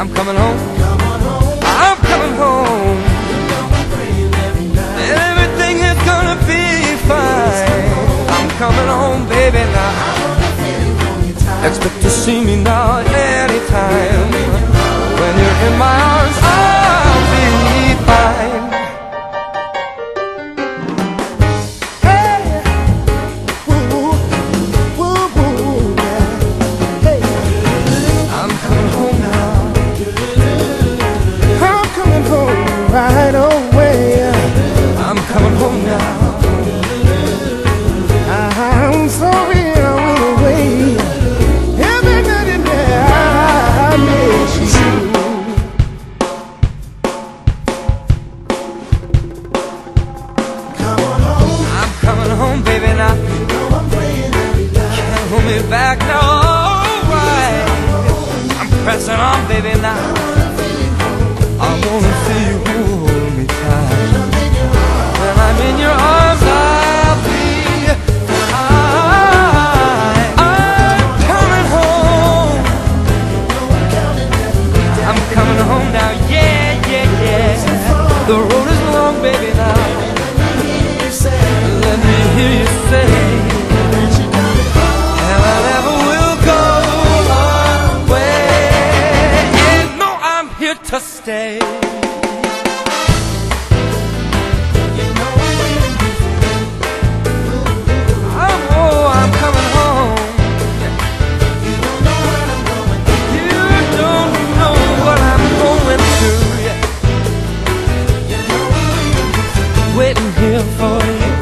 I'm coming home. I'm coming home. Gonna be fine. I'm coming home, baby, now. Expect to see me now anytime. Home, baby, now. You know I'm praying every night. Can't hold me back now. Alright. I'm pressing on, baby, now. I wanna going through. Waiting here for you.